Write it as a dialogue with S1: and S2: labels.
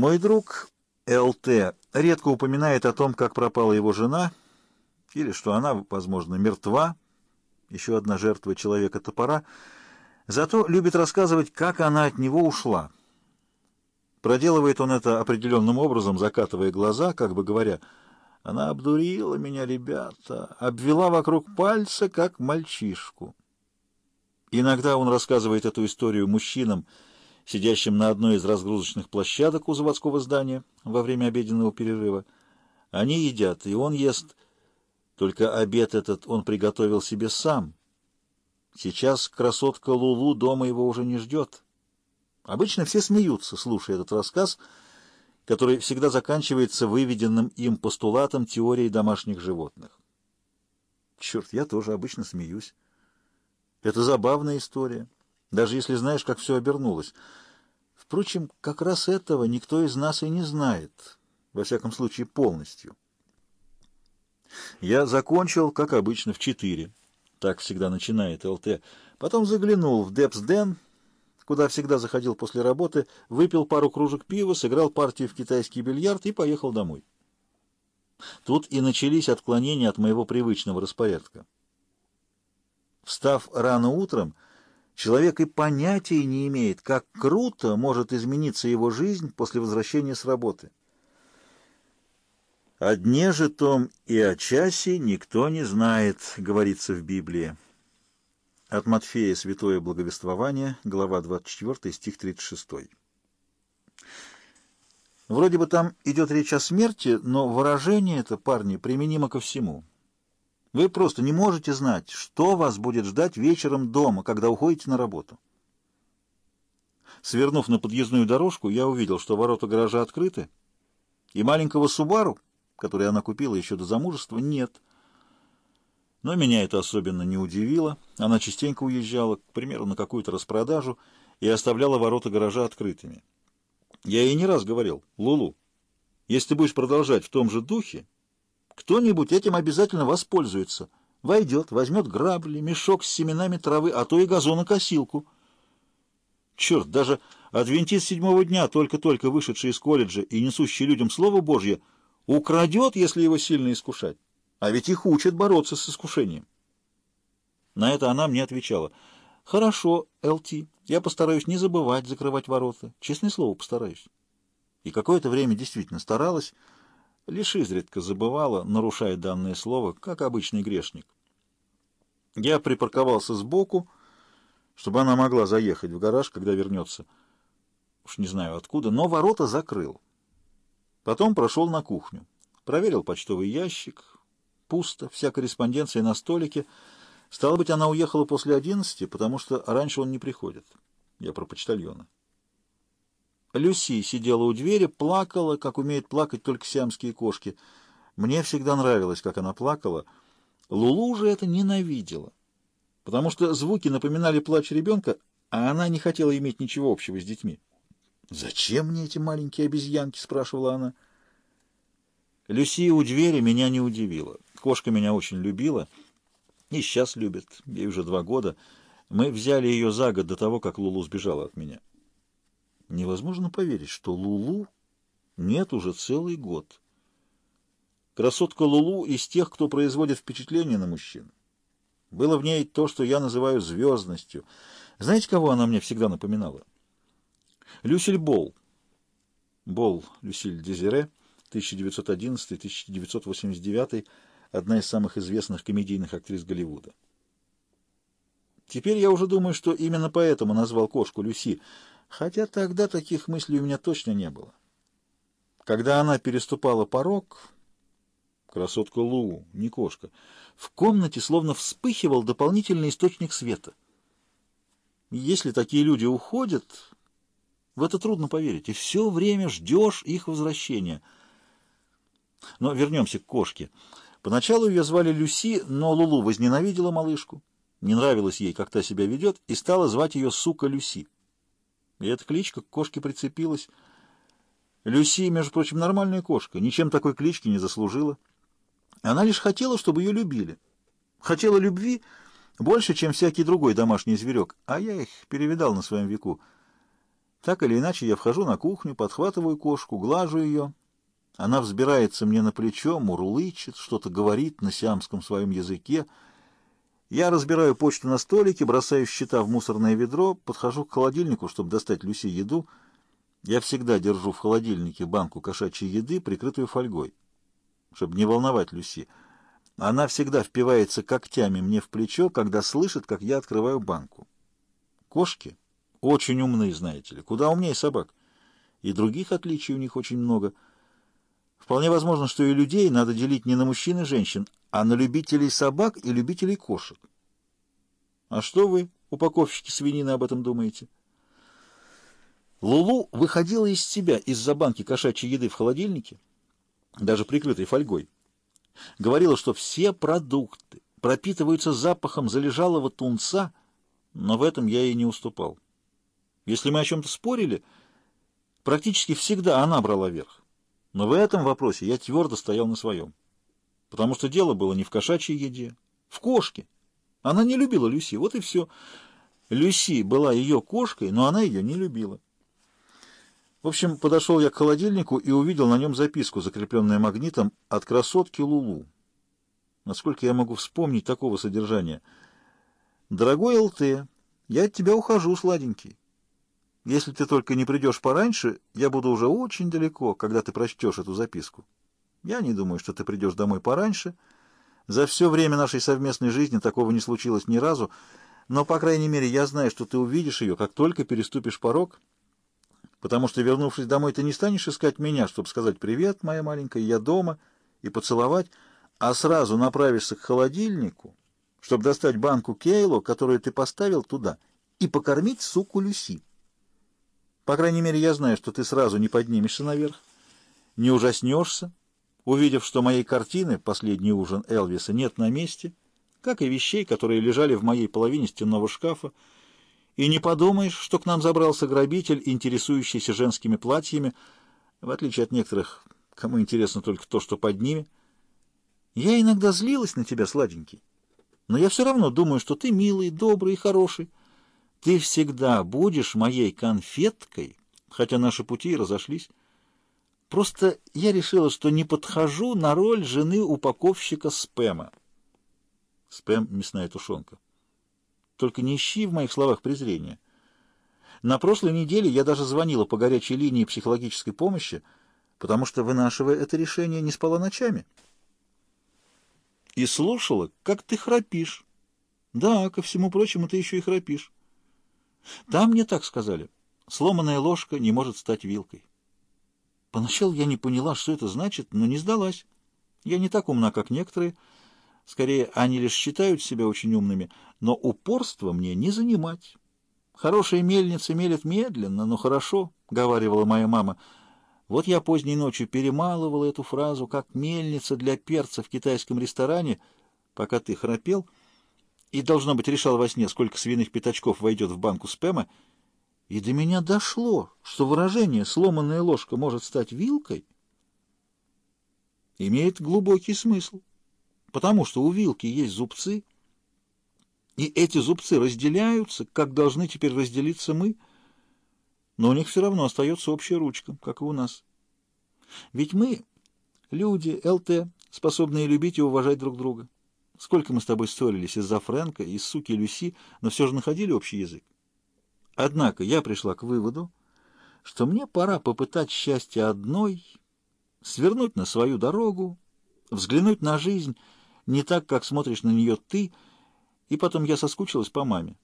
S1: Мой друг ЛТ редко упоминает о том, как пропала его жена, или что она, возможно, мертва, еще одна жертва человека-топора, зато любит рассказывать, как она от него ушла. Проделывает он это определенным образом, закатывая глаза, как бы говоря, «Она обдурила меня, ребята, обвела вокруг пальца, как мальчишку». Иногда он рассказывает эту историю мужчинам, сидящим на одной из разгрузочных площадок у заводского здания во время обеденного перерыва. Они едят, и он ест, только обед этот он приготовил себе сам. Сейчас красотка Лулу дома его уже не ждет. Обычно все смеются, слушая этот рассказ, который всегда заканчивается выведенным им постулатом теории домашних животных. Черт, я тоже обычно смеюсь. Это забавная история, даже если знаешь, как все обернулось. Впрочем, как раз этого никто из нас и не знает, во всяком случае полностью. Я закончил, как обычно, в четыре. Так всегда начинает ЛТ. Потом заглянул в Депсден, куда всегда заходил после работы, выпил пару кружек пива, сыграл партию в китайский бильярд и поехал домой. Тут и начались отклонения от моего привычного распорядка. Встав рано утром, человек и понятия не имеет, как круто может измениться его жизнь после возвращения с работы. «О дне же том и о часе никто не знает», — говорится в Библии. От Матфея «Святое благовествование», глава 24, стих 36. Вроде бы там идет речь о смерти, но выражение это, парни, применимо ко всему. Вы просто не можете знать, что вас будет ждать вечером дома, когда уходите на работу. Свернув на подъездную дорожку, я увидел, что ворота гаража открыты, и маленького Субару, который она купила еще до замужества, нет. Но меня это особенно не удивило. Она частенько уезжала, к примеру, на какую-то распродажу и оставляла ворота гаража открытыми. Я ей не раз говорил, Лулу, если ты будешь продолжать в том же духе, кто-нибудь этим обязательно воспользуется. Войдет, возьмет грабли, мешок с семенами травы, а то и газонокосилку. Черт, даже адвентист седьмого дня, только-только вышедший из колледжа и несущий людям Слово Божье, украдет, если его сильно искушать. А ведь их учат бороться с искушением. На это она мне отвечала. «Хорошо, ЛТ, я постараюсь не забывать закрывать ворота. Честное слово, постараюсь». И какое-то время действительно старалась, лишь изредка забывала, нарушая данное слово, как обычный грешник. Я припарковался сбоку, чтобы она могла заехать в гараж, когда вернется. Уж не знаю откуда, но ворота закрыл. Потом прошел на кухню. Проверил почтовый ящик. Пусто, вся корреспонденция на столике. Стало быть, она уехала после одиннадцати, потому что раньше он не приходит. Я про почтальона. Люси сидела у двери, плакала, как умеют плакать только сиамские кошки. Мне всегда нравилось, как она плакала. Лулу же это ненавидела, потому что звуки напоминали плач ребенка, а она не хотела иметь ничего общего с детьми. «Зачем мне эти маленькие обезьянки?» — спрашивала она. Люси у двери меня не удивила. Кошка меня очень любила и сейчас любит. Ей уже два года. Мы взяли ее за год до того, как Лулу сбежала от меня. Невозможно поверить, что Лулу нет уже целый год. Красотка Лулу из тех, кто производит впечатление на мужчин. Было в ней то, что я называю звездностью. Знаете, кого она мне всегда напоминала? Люсиль Болл. Болл Люсиль Дезире, 1911-1989, одна из самых известных комедийных актрис Голливуда. Теперь я уже думаю, что именно поэтому назвал кошку Люси — Хотя тогда таких мыслей у меня точно не было. Когда она переступала порог, красотка Лу, не кошка, в комнате словно вспыхивал дополнительный источник света. Если такие люди уходят, в это трудно поверить, и все время ждешь их возвращения. Но вернемся к кошке. Поначалу ее звали Люси, но Лулу возненавидела малышку. Не нравилось ей, как та себя ведет, и стала звать ее «сука Люси». И эта кличка к кошке прицепилась. Люси, между прочим, нормальная кошка, ничем такой клички не заслужила. Она лишь хотела, чтобы ее любили. Хотела любви больше, чем всякий другой домашний зверек, а я их перевидал на своем веку. Так или иначе, я вхожу на кухню, подхватываю кошку, глажу ее. Она взбирается мне на плечо, мурлычет, что-то говорит на сиамском своем языке. Я разбираю почту на столике, бросаю счета в мусорное ведро, подхожу к холодильнику, чтобы достать Люси еду. Я всегда держу в холодильнике банку кошачьей еды, прикрытую фольгой, чтобы не волновать Люси. Она всегда впивается когтями мне в плечо, когда слышит, как я открываю банку. Кошки очень умные, знаете ли, куда умнее собак. И других отличий у них очень много. Вполне возможно, что и людей надо делить не на мужчин и женщин, а на любителей собак и любителей кошек. А что вы, упаковщики свинины, об этом думаете? Лулу выходила из себя из-за банки кошачьей еды в холодильнике, даже прикрытой фольгой. Говорила, что все продукты пропитываются запахом залежалого тунца, но в этом я ей не уступал. Если мы о чем-то спорили, практически всегда она брала верх. Но в этом вопросе я твердо стоял на своем. Потому что дело было не в кошачьей еде, в кошке. Она не любила Люси, вот и все. Люси была ее кошкой, но она ее не любила. В общем, подошел я к холодильнику и увидел на нем записку, закрепленную магнитом, от красотки Лулу. Насколько я могу вспомнить такого содержания? «Дорогой ЛТ, я от тебя ухожу, сладенький. Если ты только не придешь пораньше, я буду уже очень далеко, когда ты прочтешь эту записку. Я не думаю, что ты придешь домой пораньше. За все время нашей совместной жизни такого не случилось ни разу, но, по крайней мере, я знаю, что ты увидишь ее, как только переступишь порог» потому что, вернувшись домой, ты не станешь искать меня, чтобы сказать «Привет, моя маленькая, я дома» и поцеловать, а сразу направишься к холодильнику, чтобы достать банку Кейло, которую ты поставил туда, и покормить суку Люси. По крайней мере, я знаю, что ты сразу не поднимешься наверх, не ужаснешься, увидев, что моей картины «Последний ужин Элвиса» нет на месте, как и вещей, которые лежали в моей половине стенного шкафа, и не подумаешь, что к нам забрался грабитель, интересующийся женскими платьями, в отличие от некоторых, кому интересно только то, что под ними. Я иногда злилась на тебя, сладенький, но я все равно думаю, что ты милый, добрый и хороший. Ты всегда будешь моей конфеткой, хотя наши пути разошлись. Просто я решила, что не подхожу на роль жены упаковщика спэма. Спэм — мясная тушенка. Только не ищи в моих словах презрения. На прошлой неделе я даже звонила по горячей линии психологической помощи, потому что, вынашивая это решение, не спала ночами. И слушала, как ты храпишь. Да, ко всему прочему, ты еще и храпишь. Там мне так сказали. Сломанная ложка не может стать вилкой. Поначалу я не поняла, что это значит, но не сдалась. Я не так умна, как некоторые, — Скорее, они лишь считают себя очень умными, но упорство мне не занимать. Хорошая мельница мелет медленно, но хорошо, — говаривала моя мама. Вот я поздней ночью перемалывала эту фразу, как мельница для перца в китайском ресторане, пока ты храпел, и, должно быть, решал во сне, сколько свиных пятачков войдет в банку спэма, и до меня дошло, что выражение «сломанная ложка может стать вилкой» имеет глубокий смысл потому что у вилки есть зубцы, и эти зубцы разделяются, как должны теперь разделиться мы, но у них все равно остается общая ручка, как и у нас. Ведь мы, люди, ЛТ, способные любить и уважать друг друга. Сколько мы с тобой ссорились из-за Фрэнка, из суки Люси, но все же находили общий язык. Однако я пришла к выводу, что мне пора попытать счастье одной, свернуть на свою дорогу, взглянуть на жизнь, не так, как смотришь на нее ты, и потом я соскучилась по маме.